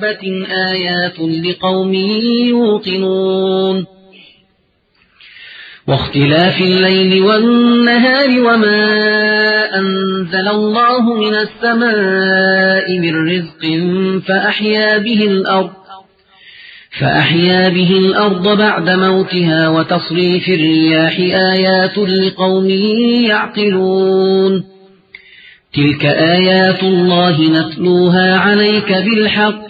دابة آيات لقوم يوقنون واختلاف الليل والنهار وما أنزل الله من السماء من رزق فأحيا به الأرض فأحيا به الأرض بعد موتها وتصريف الرياح آيات لقوم يعقلون تلك آيات الله نتلوها عليك بالحق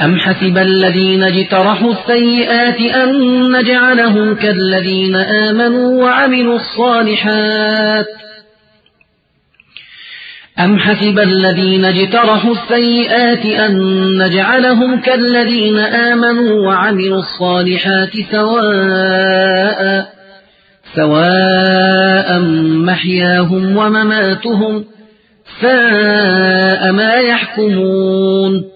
أم حسب الذين اجترحوا السيئات أن نجعلهم كالذين آمنوا وعملوا الصالحات أم حسب الذين اجترحوا السيئات أن نجعلهم كالذين آمنوا وعملوا الصالحات سواء سواء محياهم ومماتهم ساء ما يحكمون